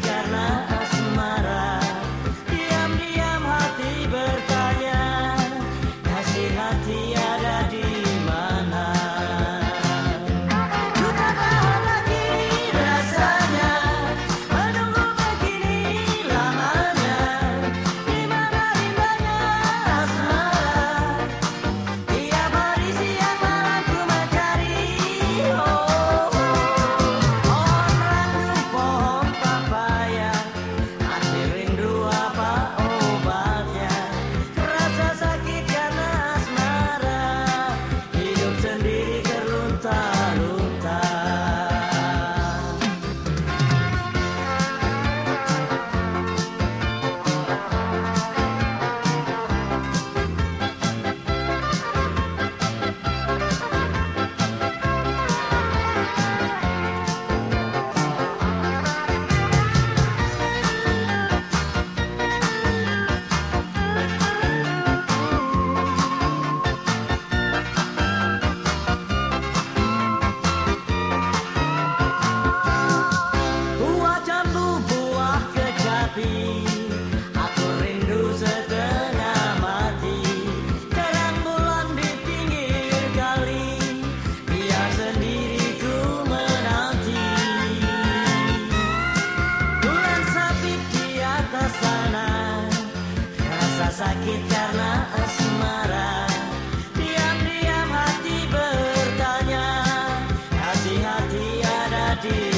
Yeah. Diam-diam hati bertanya hati-hati ada di